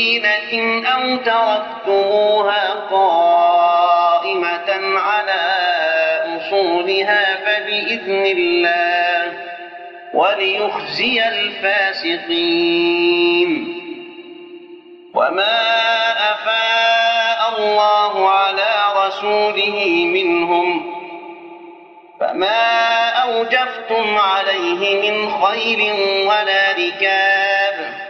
من لينة أو تركتموها قائمة على أصولها فبإذن الله وليخزي الفاسقين. وما أفاء الله على رسوله منهم فما أوجفتم عليه من خيل ولا ركاب.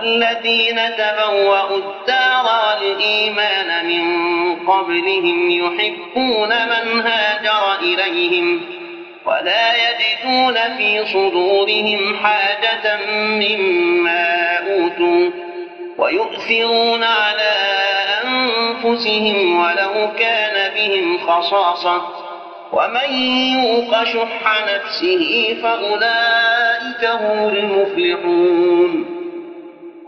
والذين تبوأوا الدار والإيمان من قبلهم يحبون من هاجر إليهم ولا يجدون في صدورهم حاجة مما أوتوا ويؤثرون على أنفسهم ولو كان بهم خصاصة ومن يوق شح نفسه فأولئك هم المفلحون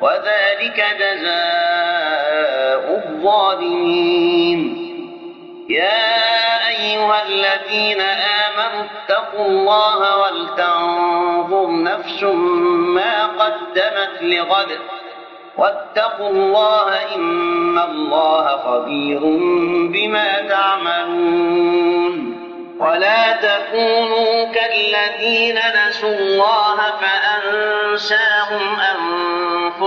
وذلك جزاء الظالمين. يا أيها الذين آمنوا اتقوا الله ولتنظر نفس ما قدمت لغد. واتقوا الله إن الله خبير بما تعملون. ولا تكونوا كالذين نسوا الله فأنساهم أنفسهم.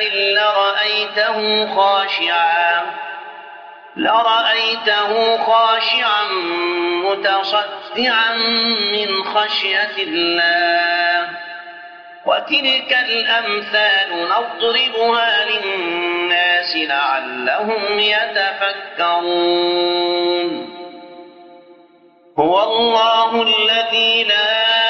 جبل لرأيته خاشعا. لرأيته خاشعا متصدعا من خشية الله. وتلك الأمثال نضربها للناس لعلهم يتفكرون. هو الله الذي لا